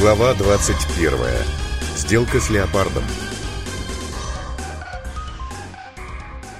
Глава 21. Сделка с леопардом.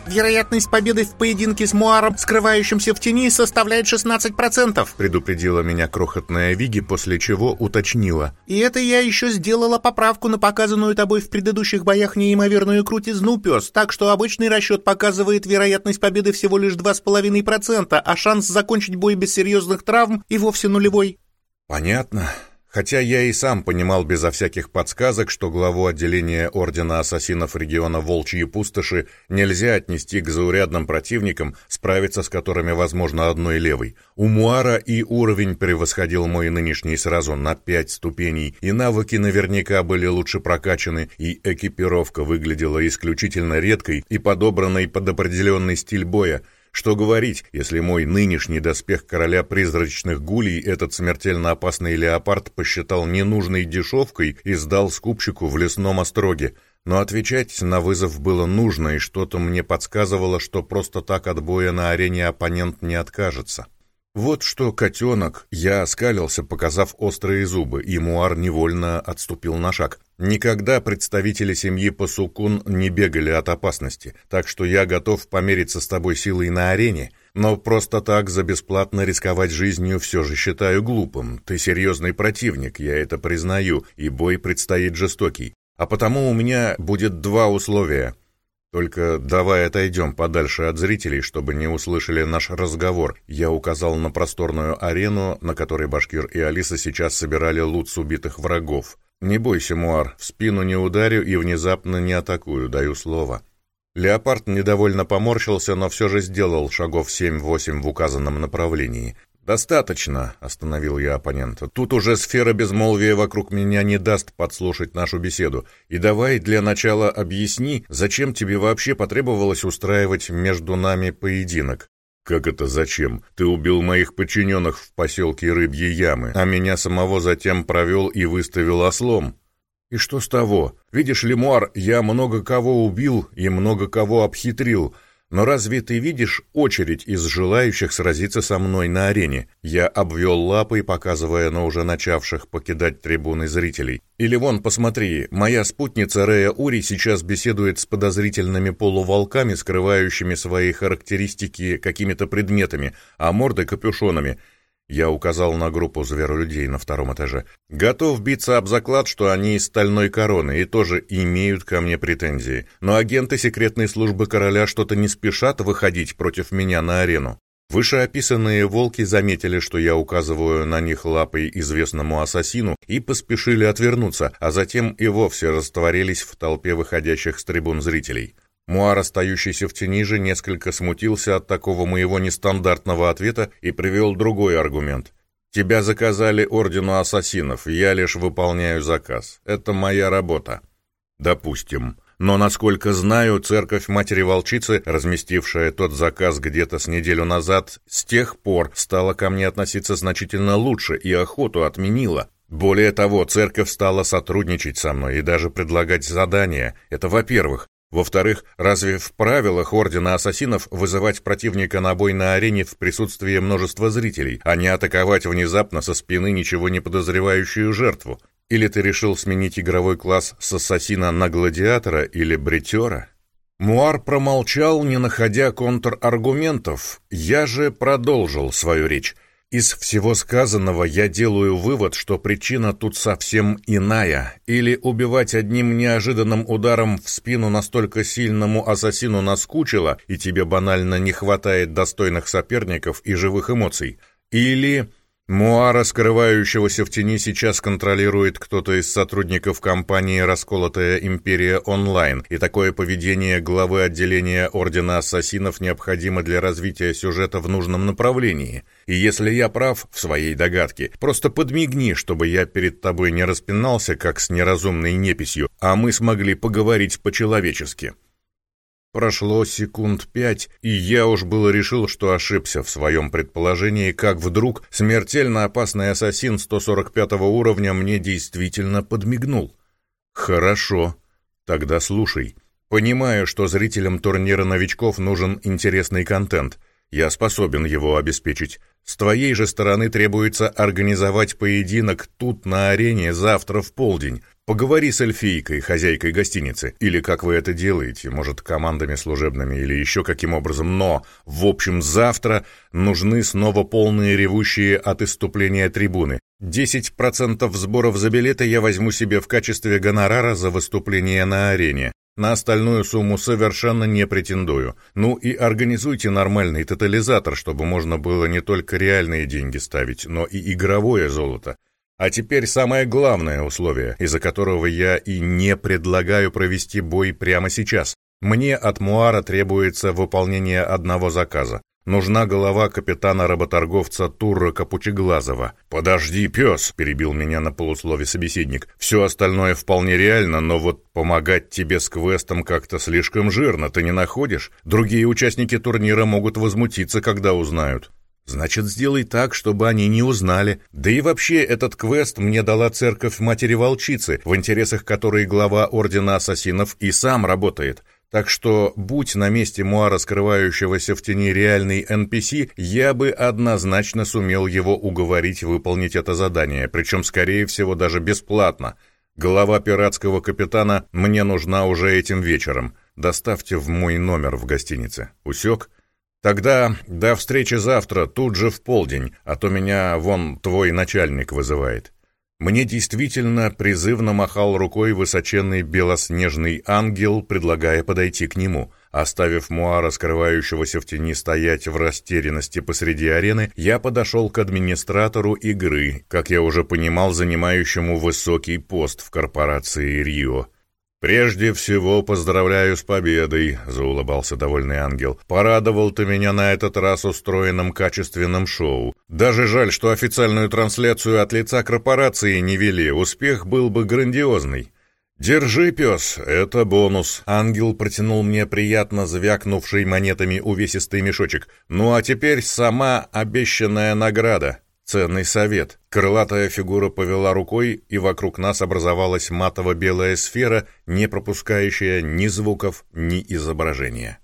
Вероятность победы в поединке с Муаром, скрывающимся в тени, составляет 16%, предупредила меня крохотная Виги, после чего уточнила. И это я еще сделала поправку на показанную тобой в предыдущих боях неимоверную крутизну, пес, так что обычный расчет показывает вероятность победы всего лишь 2,5%, а шанс закончить бой без серьезных травм и вовсе нулевой. Понятно. Хотя я и сам понимал безо всяких подсказок, что главу отделения Ордена Ассасинов региона Волчьи Пустоши нельзя отнести к заурядным противникам, справиться с которыми возможно одной левой. У Муара и уровень превосходил мой нынешний сразу на пять ступеней, и навыки наверняка были лучше прокачаны, и экипировка выглядела исключительно редкой и подобранной под определенный стиль боя — что говорить, если мой нынешний доспех короля призрачных гулей этот смертельно опасный леопард посчитал ненужной дешевкой и сдал скупщику в лесном остроге. Но отвечать на вызов было нужно, и что-то мне подсказывало, что просто так от боя на арене оппонент не откажется. Вот что, котенок, я оскалился, показав острые зубы, и Муар невольно отступил на шаг. Никогда представители семьи Пасукун не бегали от опасности, так что я готов помериться с тобой силой на арене, но просто так за бесплатно рисковать жизнью все же считаю глупым. Ты серьезный противник, я это признаю, и бой предстоит жестокий. А потому у меня будет два условия — только давай отойдем подальше от зрителей, чтобы не услышали наш разговор. Я указал на просторную арену, на которой Башкир и Алиса сейчас собирали лут с убитых врагов. Не бойся, Муар, в спину не ударю и внезапно не атакую, даю слово. Леопард недовольно поморщился, но все же сделал шагов семь-восемь в указанном направлении. «Достаточно», — остановил я оппонента. «Тут уже сфера безмолвия вокруг меня не даст подслушать нашу беседу. И давай для начала объясни, зачем тебе вообще потребовалось устраивать между нами поединок?» «Как это зачем? Ты убил моих подчиненных в поселке Рыбьи Ямы, а меня самого затем провел и выставил ослом». «И что с того? Видишь, Лемуар, я много кого убил и много кого обхитрил». Но разве ты видишь очередь из желающих сразиться со мной на арене? Я обвел лапой, показывая на уже начавших покидать трибуны зрителей. Или вон, посмотри, моя спутница Рея Ури сейчас беседует с подозрительными полуволками, скрывающими свои характеристики какими-то предметами, а морды капюшонами — я указал на группу зверолюдей на втором этаже. Готов биться об заклад, что они из стальной короны и тоже имеют ко мне претензии. Но агенты секретной службы короля что-то не спешат выходить против меня на арену. Вышеописанные волки заметили, что я указываю на них лапой известному ассасину, и поспешили отвернуться, а затем и вовсе растворились в толпе выходящих с трибун зрителей. Муар, остающийся в тени же, несколько смутился от такого моего нестандартного ответа и привел другой аргумент. «Тебя заказали Ордену Ассасинов, я лишь выполняю заказ. Это моя работа». «Допустим. Но, насколько знаю, церковь Матери-Волчицы, разместившая тот заказ где-то с неделю назад, с тех пор стала ко мне относиться значительно лучше и охоту отменила. Более того, церковь стала сотрудничать со мной и даже предлагать задания. Это во-первых. Во-вторых, разве в правилах Ордена Ассасинов вызывать противника на бой на арене в присутствии множества зрителей, а не атаковать внезапно со спины ничего не подозревающую жертву? Или ты решил сменить игровой класс с ассасина на гладиатора или бритера? Муар промолчал, не находя контраргументов. Я же продолжил свою речь. Из всего сказанного я делаю вывод, что причина тут совсем иная. Или убивать одним неожиданным ударом в спину настолько сильному ассасину наскучило, и тебе банально не хватает достойных соперников и живых эмоций. Или Муара, скрывающегося в тени, сейчас контролирует кто-то из сотрудников компании «Расколотая империя онлайн», и такое поведение главы отделения Ордена Ассасинов необходимо для развития сюжета в нужном направлении. И если я прав в своей догадке, просто подмигни, чтобы я перед тобой не распинался, как с неразумной неписью, а мы смогли поговорить по-человечески. Прошло секунд пять, и я уж было решил, что ошибся в своем предположении, как вдруг смертельно опасный ассасин 145 уровня мне действительно подмигнул. «Хорошо. Тогда слушай. Понимаю, что зрителям турнира новичков нужен интересный контент. Я способен его обеспечить. С твоей же стороны требуется организовать поединок тут на арене завтра в полдень. Поговори с эльфийкой, хозяйкой гостиницы. Или как вы это делаете, может, командами служебными или еще каким образом. Но, в общем, завтра нужны снова полные ревущие от иступления трибуны. 10% сборов за билеты я возьму себе в качестве гонорара за выступление на арене. На остальную сумму совершенно не претендую. Ну и организуйте нормальный тотализатор, чтобы можно было не только реальные деньги ставить, но и игровое золото. А теперь самое главное условие, из-за которого я и не предлагаю провести бой прямо сейчас. Мне от Муара требуется выполнение одного заказа. Нужна голова капитана-работорговца Турра Капучеглазова. «Подожди, пес!» — перебил меня на полуслове собеседник. «Все остальное вполне реально, но вот помогать тебе с квестом как-то слишком жирно, ты не находишь? Другие участники турнира могут возмутиться, когда узнают». Значит, сделай так, чтобы они не узнали. Да и вообще, этот квест мне дала церковь Матери-Волчицы, в интересах которой глава Ордена Ассасинов и сам работает. Так что, будь на месте Муара, скрывающегося в тени реальный NPC, я бы однозначно сумел его уговорить выполнить это задание, причем, скорее всего, даже бесплатно. Голова пиратского капитана мне нужна уже этим вечером. Доставьте в мой номер в гостинице. Усек? Тогда до встречи завтра, тут же в полдень, а то меня вон твой начальник вызывает. Мне действительно призывно махал рукой высоченный белоснежный ангел, предлагая подойти к нему. Оставив Муара, скрывающегося в тени, стоять в растерянности посреди арены, я подошел к администратору игры, как я уже понимал, занимающему высокий пост в корпорации Рио. «Прежде всего поздравляю с победой», — заулыбался довольный ангел. «Порадовал ты меня на этот раз устроенным качественным шоу. Даже жаль, что официальную трансляцию от лица корпорации не вели. Успех был бы грандиозный». «Держи, пес, это бонус». Ангел протянул мне приятно звякнувший монетами увесистый мешочек. «Ну а теперь сама обещанная награда». Ценный совет. Крылатая фигура повела рукой, и вокруг нас образовалась матово-белая сфера, не пропускающая ни звуков, ни изображения.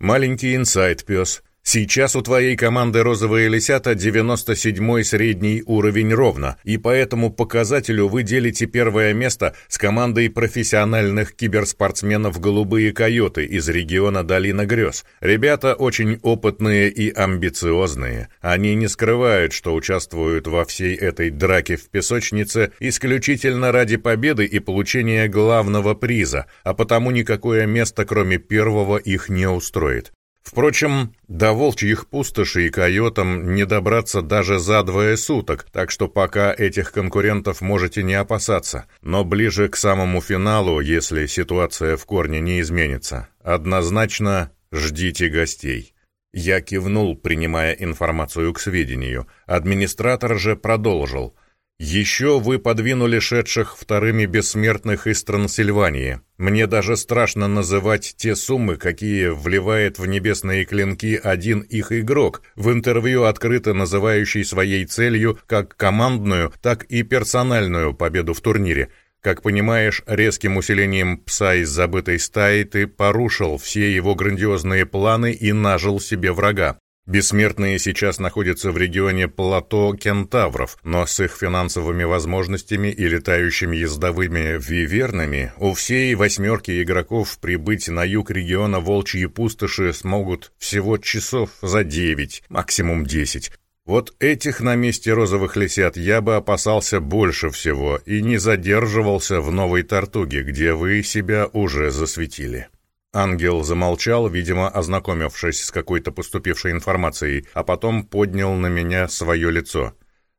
Маленький инсайт, пес. Сейчас у твоей команды «Розовые лисята» 97-й средний уровень ровно, и по этому показателю вы делите первое место с командой профессиональных киберспортсменов «Голубые койоты» из региона Долина Грез. Ребята очень опытные и амбициозные. Они не скрывают, что участвуют во всей этой драке в песочнице исключительно ради победы и получения главного приза, а потому никакое место, кроме первого, их не устроит. Впрочем, до волчьих пустошей и койотам не добраться даже за двое суток, так что пока этих конкурентов можете не опасаться. Но ближе к самому финалу, если ситуация в корне не изменится, однозначно ждите гостей. Я кивнул, принимая информацию к сведению. Администратор же продолжил. Еще вы подвинули шедших вторыми бессмертных из Трансильвании. Мне даже страшно называть те суммы, какие вливает в небесные клинки один их игрок, в интервью открыто называющий своей целью как командную, так и персональную победу в турнире. Как понимаешь, резким усилением пса из забытой стаи ты порушил все его грандиозные планы и нажил себе врага. Бессмертные сейчас находятся в регионе плато кентавров, но с их финансовыми возможностями и летающими ездовыми вивернами у всей восьмерки игроков прибыть на юг региона Волчьи пустоши смогут всего часов за девять, максимум десять. Вот этих на месте розовых лисят я бы опасался больше всего и не задерживался в Новой Тартуге, где вы себя уже засветили. Ангел замолчал, видимо, ознакомившись с какой-то поступившей информацией, а потом поднял на меня свое лицо.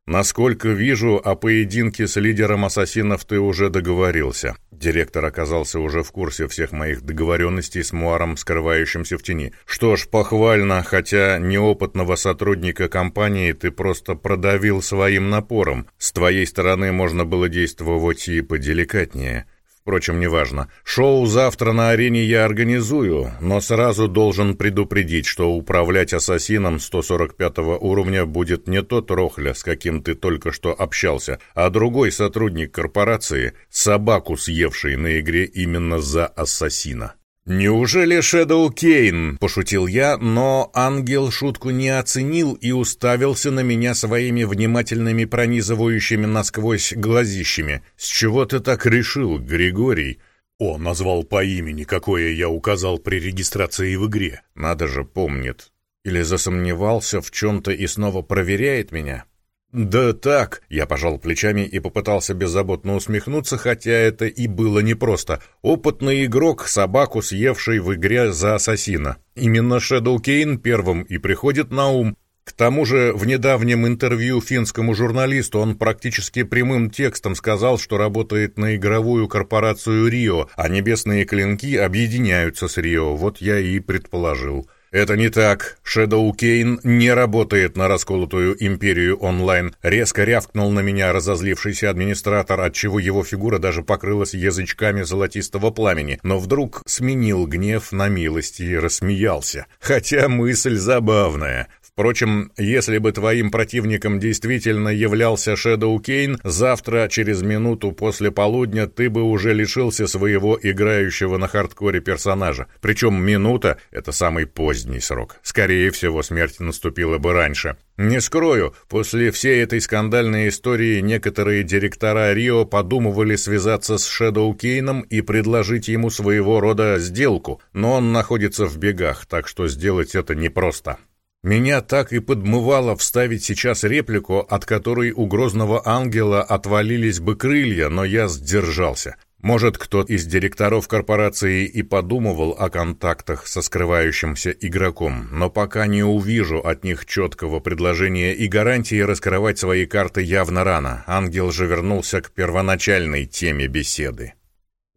«Насколько вижу, о поединке с лидером ассасинов ты уже договорился». Директор оказался уже в курсе всех моих договоренностей с Муаром, скрывающимся в тени. «Что ж, похвально, хотя неопытного сотрудника компании ты просто продавил своим напором. С твоей стороны можно было действовать и поделикатнее». Впрочем, неважно. Шоу завтра на арене я организую, но сразу должен предупредить, что управлять ассасином 145 уровня будет не тот Рохля, с каким ты только что общался, а другой сотрудник корпорации, собаку съевший на игре именно за ассасина. «Неужели Шэдоу Кейн?» – пошутил я, но ангел шутку не оценил и уставился на меня своими внимательными пронизывающими насквозь глазищами. «С чего ты так решил, Григорий?» «О, назвал по имени, какое я указал при регистрации в игре». «Надо же, помнит. Или засомневался в чем-то и снова проверяет меня?» «Да так», — я пожал плечами и попытался беззаботно усмехнуться, хотя это и было непросто. Опытный игрок, собаку съевший в игре за ассасина. Именно Шэдоу Кейн первым и приходит на ум. К тому же в недавнем интервью финскому журналисту он практически прямым текстом сказал, что работает на игровую корпорацию Рио, а небесные клинки объединяются с Рио, вот я и предположил. «Это не так. Шэдоу Кейн не работает на расколотую империю онлайн», резко рявкнул на меня разозлившийся администратор, отчего его фигура даже покрылась язычками золотистого пламени, но вдруг сменил гнев на милость и рассмеялся. Хотя мысль забавная. Впрочем, если бы твоим противником действительно являлся Шэдоу Кейн, завтра, через минуту после полудня, ты бы уже лишился своего играющего на хардкоре персонажа. Причем минута — это самый поздний срок. Скорее всего, смерть наступила бы раньше. Не скрою, после всей этой скандальной истории некоторые директора Рио подумывали связаться с Шэдоу Кейном и предложить ему своего рода сделку, но он находится в бегах, так что сделать это непросто. Меня так и подмывало вставить сейчас реплику, от которой у грозного ангела отвалились бы крылья, но я сдержался. Может, кто-то из директоров корпорации и подумывал о контактах со скрывающимся игроком, но пока не увижу от них четкого предложения и гарантии раскрывать свои карты явно рано. Ангел же вернулся к первоначальной теме беседы.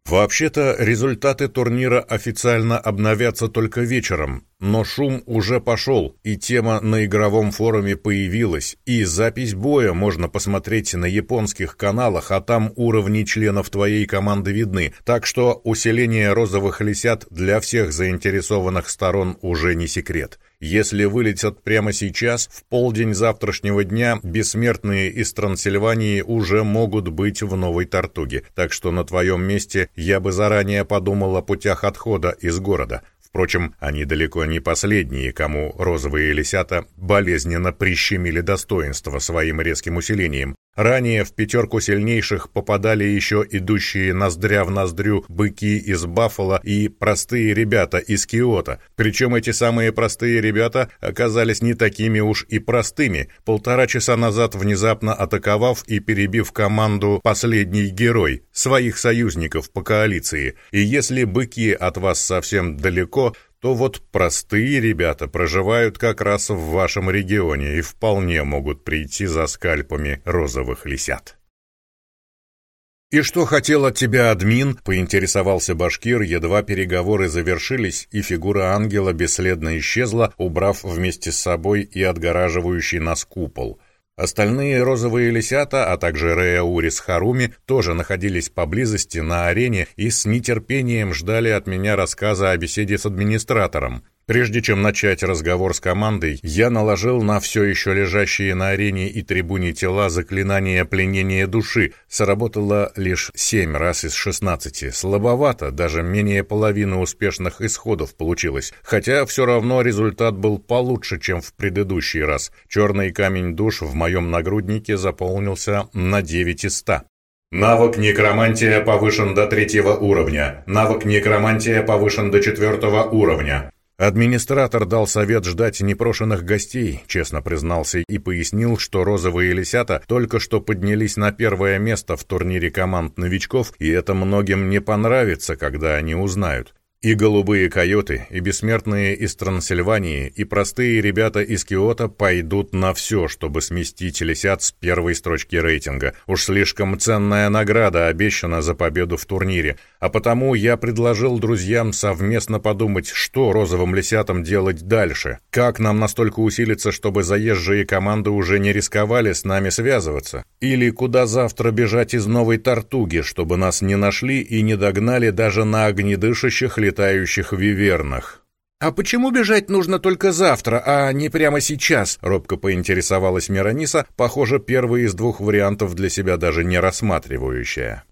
Вообще-то результаты турнира официально обновятся только вечером, но шум уже пошел, и тема на игровом форуме появилась, и запись боя можно посмотреть на японских каналах, а там уровни членов твоей команды видны, так что усиление розовых лисят для всех заинтересованных сторон уже не секрет. Если вылетят прямо сейчас, в полдень завтрашнего дня бессмертные из Трансильвании уже могут быть в Новой Тартуге, так что на твоем месте я бы заранее подумал о путях отхода из города. Впрочем, они далеко не последние, кому розовые лисята болезненно прищемили достоинство своим резким усилением. Ранее в пятерку сильнейших попадали еще идущие ноздря в ноздрю быки из Баффала и простые ребята из Киота. Причем эти самые простые ребята оказались не такими уж и простыми. Полтора часа назад внезапно атаковав и перебив команду «Последний герой» своих союзников по коалиции. И если быки от вас совсем далеко, то вот простые ребята проживают как раз в вашем регионе и вполне могут прийти за скальпами розовых лисят. «И что хотел от тебя админ?» — поинтересовался Башкир, едва переговоры завершились, и фигура ангела бесследно исчезла, убрав вместе с собой и отгораживающий нас купол. Остальные розовые лисята, а также Рея Урис Харуми тоже находились поблизости на арене и с нетерпением ждали от меня рассказа о беседе с администратором. Прежде чем начать разговор с командой, я наложил на все еще лежащие на арене и трибуне тела заклинание пленения души. Сработало лишь семь раз из шестнадцати. Слабовато, даже менее половины успешных исходов получилось. Хотя все равно результат был получше, чем в предыдущий раз. Черный камень душ в моем нагруднике заполнился на 9 из 100. Навык некромантия повышен до третьего уровня. Навык некромантия повышен до четвертого уровня. Администратор дал совет ждать непрошенных гостей, честно признался, и пояснил, что розовые лисята только что поднялись на первое место в турнире команд новичков, и это многим не понравится, когда они узнают. И голубые койоты, и бессмертные из Трансильвании, и простые ребята из Киота пойдут на все, чтобы сместить лисят с первой строчки рейтинга. Уж слишком ценная награда обещана за победу в турнире. А потому я предложил друзьям совместно подумать, что розовым лисятам делать дальше. Как нам настолько усилиться, чтобы заезжие команды уже не рисковали с нами связываться? Или куда завтра бежать из новой Тартуги, чтобы нас не нашли и не догнали даже на огнедышащих летающих летающих вивернах. «А почему бежать нужно только завтра, а не прямо сейчас?» — робко поинтересовалась Мирониса, похоже, первый из двух вариантов для себя даже не рассматривающая.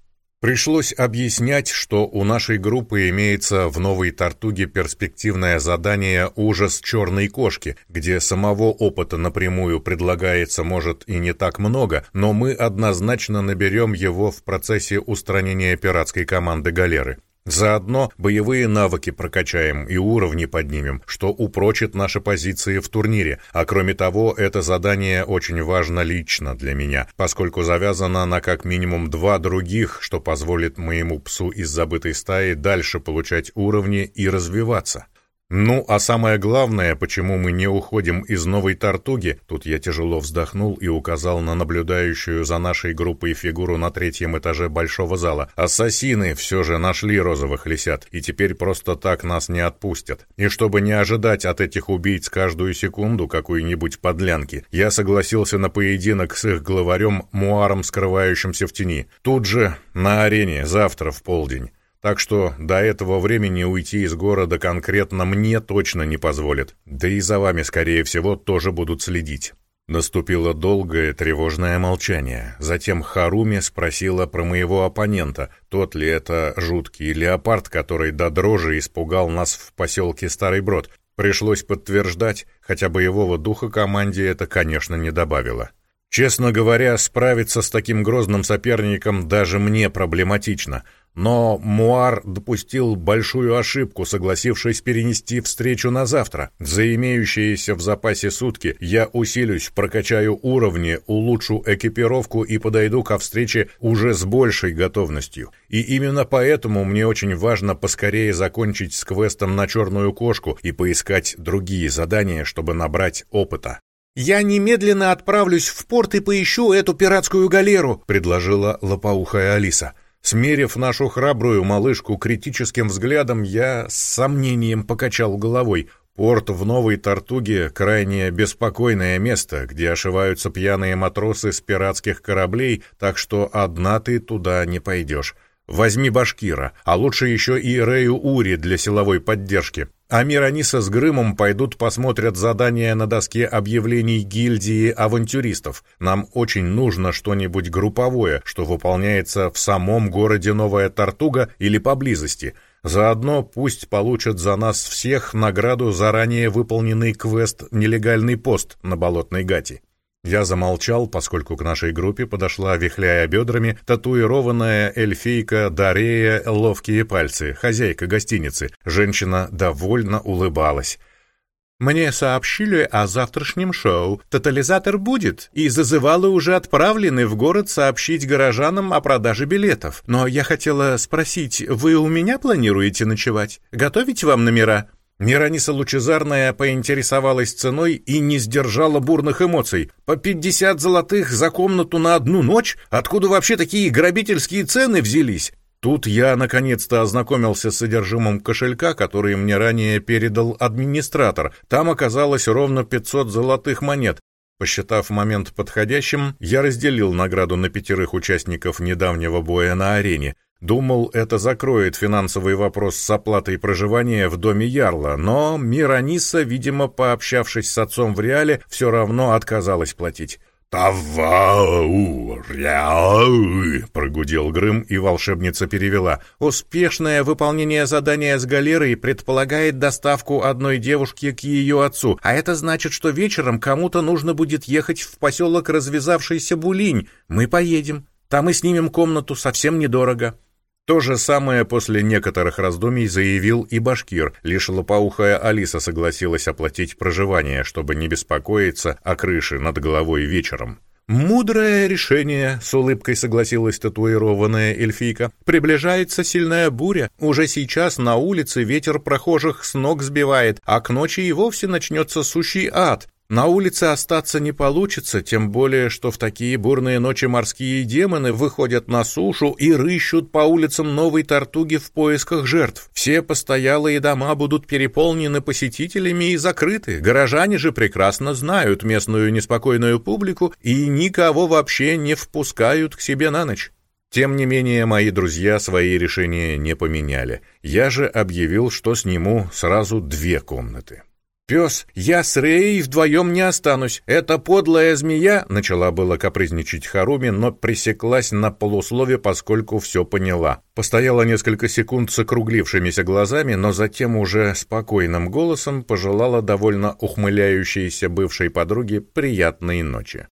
Пришлось объяснять, что у нашей группы имеется в Новой Тартуге перспективное задание «Ужас черной кошки», где самого опыта напрямую предлагается, может, и не так много, но мы однозначно наберем его в процессе устранения пиратской команды галеры. Заодно боевые навыки прокачаем и уровни поднимем, что упрочит наши позиции в турнире. А кроме того, это задание очень важно лично для меня, поскольку завязано на как минимум два других, что позволит моему псу из забытой стаи дальше получать уровни и развиваться. Ну, а самое главное, почему мы не уходим из Новой Тартуги, тут я тяжело вздохнул и указал на наблюдающую за нашей группой фигуру на третьем этаже большого зала. Ассасины все же нашли розовых лисят, и теперь просто так нас не отпустят. И чтобы не ожидать от этих убийц каждую секунду какой-нибудь подлянки, я согласился на поединок с их главарем Муаром, скрывающимся в тени. Тут же, на арене, завтра в полдень. Так что до этого времени уйти из города конкретно мне точно не позволят. Да и за вами, скорее всего, тоже будут следить». Наступило долгое тревожное молчание. Затем Харуми спросила про моего оппонента, тот ли это жуткий леопард, который до дрожи испугал нас в поселке Старый Брод. Пришлось подтверждать, хотя боевого духа команде это, конечно, не добавило. Честно говоря, справиться с таким грозным соперником даже мне проблематично — но Муар допустил большую ошибку, согласившись перенести встречу на завтра. За имеющиеся в запасе сутки я усилюсь, прокачаю уровни, улучшу экипировку и подойду ко встрече уже с большей готовностью. И именно поэтому мне очень важно поскорее закончить с квестом на черную кошку и поискать другие задания, чтобы набрать опыта. «Я немедленно отправлюсь в порт и поищу эту пиратскую галеру», — предложила лопоухая Алиса. Смерив нашу храбрую малышку критическим взглядом, я с сомнением покачал головой. Порт в Новой Тартуге — крайне беспокойное место, где ошиваются пьяные матросы с пиратских кораблей, так что одна ты туда не пойдешь. Возьми Башкира, а лучше еще и Рею Ури для силовой поддержки. А Мираниса с Грымом пойдут посмотрят задания на доске объявлений гильдии авантюристов. Нам очень нужно что-нибудь групповое, что выполняется в самом городе Новая Тартуга или поблизости. Заодно пусть получат за нас всех награду заранее выполненный квест «Нелегальный пост» на Болотной Гати. Я замолчал, поскольку к нашей группе подошла, вихляя бедрами, татуированная эльфийка Дарея «Ловкие пальцы», хозяйка гостиницы. Женщина довольно улыбалась. «Мне сообщили о завтрашнем шоу. Тотализатор будет, и зазывалы уже отправлены в город сообщить горожанам о продаже билетов. Но я хотела спросить, вы у меня планируете ночевать? Готовить вам номера?» Мираниса Лучезарная поинтересовалась ценой и не сдержала бурных эмоций. По пятьдесят золотых за комнату на одну ночь? Откуда вообще такие грабительские цены взялись? Тут я наконец-то ознакомился с содержимым кошелька, который мне ранее передал администратор. Там оказалось ровно 500 золотых монет. Посчитав момент подходящим, я разделил награду на пятерых участников недавнего боя на арене. Думал, это закроет финансовый вопрос с оплатой проживания в доме Ярла, но Мираниса, видимо, пообщавшись с отцом в реале, все равно отказалась платить. «Тавау, ряу!» — прогудел Грым, и волшебница перевела. «Успешное выполнение задания с галерой предполагает доставку одной девушки к ее отцу, а это значит, что вечером кому-то нужно будет ехать в поселок развязавшийся Булинь. Мы поедем. Там и снимем комнату совсем недорого». То же самое после некоторых раздумий заявил и Башкир, лишь лопоухая Алиса согласилась оплатить проживание, чтобы не беспокоиться о крыше над головой вечером. «Мудрое решение», — с улыбкой согласилась татуированная эльфийка. «Приближается сильная буря. Уже сейчас на улице ветер прохожих с ног сбивает, а к ночи и вовсе начнется сущий ад. На улице остаться не получится, тем более, что в такие бурные ночи морские демоны выходят на сушу и рыщут по улицам Новой Тартуги в поисках жертв. Все постоялые дома будут переполнены посетителями и закрыты. Горожане же прекрасно знают местную неспокойную публику и никого вообще не впускают к себе на ночь. Тем не менее, мои друзья свои решения не поменяли. Я же объявил, что сниму сразу две комнаты. «Пес, я с Рей вдвоем не останусь. Эта подлая змея...» Начала было капризничать Харуми, но пресеклась на полуслове, поскольку все поняла. Постояла несколько секунд с округлившимися глазами, но затем уже спокойным голосом пожелала довольно ухмыляющейся бывшей подруге приятной ночи.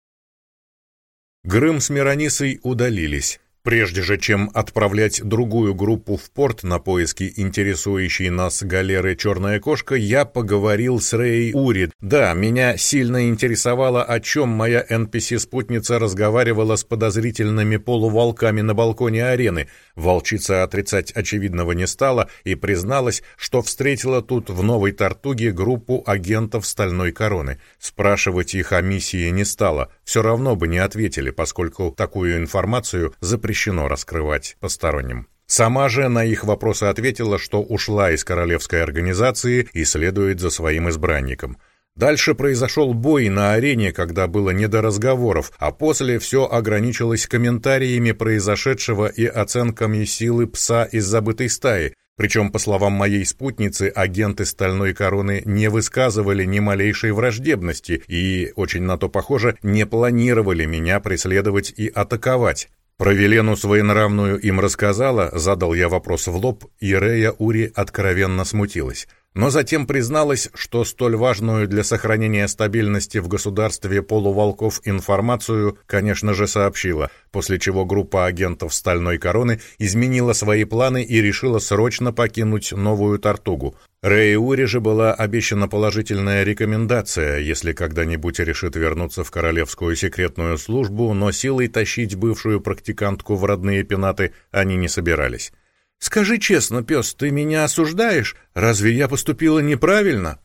Грым с Миронисой удалились. Прежде же, чем отправлять другую группу в порт на поиски интересующей нас галеры «Черная кошка», я поговорил с Рэй Урид. Да, меня сильно интересовало, о чем моя NPC-спутница разговаривала с подозрительными полуволками на балконе арены. Волчица отрицать очевидного не стала и призналась, что встретила тут в Новой Тартуге группу агентов Стальной Короны. Спрашивать их о миссии не стала, все равно бы не ответили, поскольку такую информацию запрещено запрещено раскрывать посторонним. Сама же на их вопросы ответила, что ушла из королевской организации и следует за своим избранником. Дальше произошел бой на арене, когда было не до разговоров, а после все ограничилось комментариями произошедшего и оценками силы пса из забытой стаи, причем, по словам моей спутницы, агенты Стальной Короны не высказывали ни малейшей враждебности и, очень на то похоже, не планировали меня преследовать и атаковать. Про Велену своенравную им рассказала, задал я вопрос в лоб, и Рея Ури откровенно смутилась. Но затем призналась, что столь важную для сохранения стабильности в государстве полуволков информацию, конечно же, сообщила, после чего группа агентов «Стальной короны» изменила свои планы и решила срочно покинуть новую Тартугу. Рэй Ури же была обещана положительная рекомендация, если когда-нибудь решит вернуться в Королевскую секретную службу, но силой тащить бывшую практикантку в родные пенаты они не собирались. «Скажи честно, пес, ты меня осуждаешь? Разве я поступила неправильно?»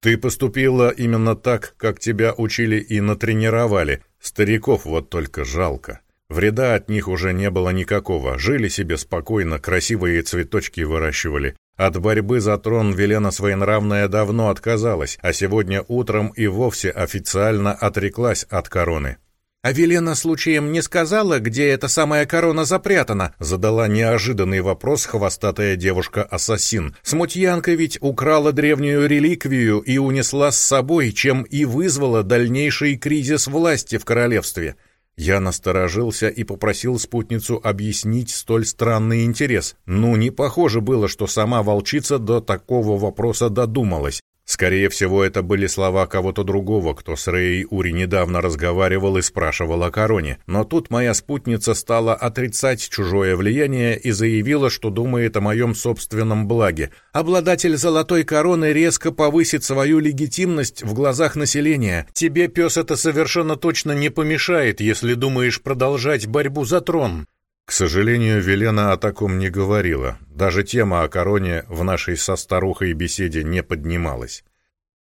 «Ты поступила именно так, как тебя учили и натренировали. Стариков вот только жалко». Вреда от них уже не было никакого, жили себе спокойно, красивые цветочки выращивали. От борьбы за трон Велена Своенравная давно отказалась, а сегодня утром и вовсе официально отреклась от короны. «А Велена случаем не сказала, где эта самая корона запрятана?» Задала неожиданный вопрос хвостатая девушка-ассасин. Смутьянка ведь украла древнюю реликвию и унесла с собой, чем и вызвала дальнейший кризис власти в королевстве. Я насторожился и попросил спутницу объяснить столь странный интерес. Ну, не похоже было, что сама волчица до такого вопроса додумалась. Скорее всего, это были слова кого-то другого, кто с Рэй Ури недавно разговаривал и спрашивал о короне. Но тут моя спутница стала отрицать чужое влияние и заявила, что думает о моем собственном благе. Обладатель золотой короны резко повысит свою легитимность в глазах населения. Тебе, пес, это совершенно точно не помешает, если думаешь продолжать борьбу за трон. К сожалению, Велена о таком не говорила. Даже тема о короне в нашей со старухой беседе не поднималась.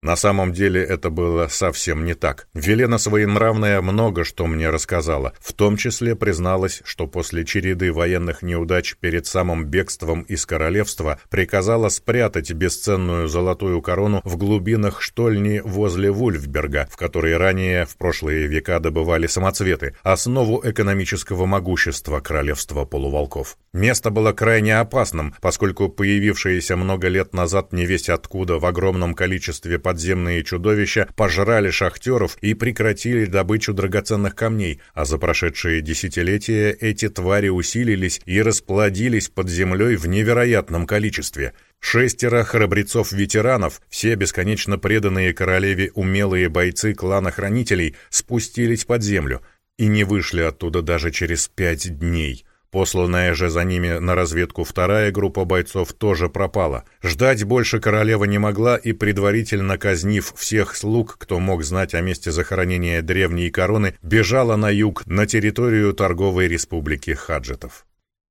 На самом деле это было совсем не так. Велена Своенравная много что мне рассказала, в том числе призналась, что после череды военных неудач перед самым бегством из королевства приказала спрятать бесценную золотую корону в глубинах штольни возле Вульфберга, в которой ранее в прошлые века добывали самоцветы, основу экономического могущества королевства полуволков. Место было крайне опасным, поскольку появившиеся много лет назад невесть откуда в огромном количестве подземные чудовища пожрали шахтеров и прекратили добычу драгоценных камней, а за прошедшие десятилетия эти твари усилились и расплодились под землей в невероятном количестве. Шестеро храбрецов-ветеранов, все бесконечно преданные королеве умелые бойцы клана Хранителей, спустились под землю и не вышли оттуда даже через пять дней. Посланная же за ними на разведку вторая группа бойцов тоже пропала. Ждать больше королева не могла и, предварительно казнив всех слуг, кто мог знать о месте захоронения древней короны, бежала на юг, на территорию торговой республики хаджетов.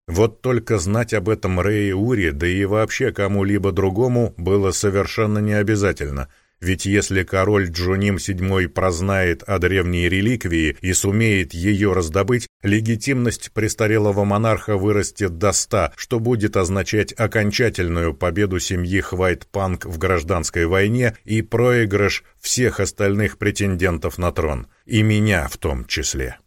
Вот только знать об этом Рэй Ури, да и вообще кому-либо другому, было совершенно не обязательно – ведь если король Джуним VII прознает о древней реликвии и сумеет ее раздобыть, легитимность престарелого монарха вырастет до ста, что будет означать окончательную победу семьи Хвайт-Панк в гражданской войне и проигрыш всех остальных претендентов на трон, и меня в том числе.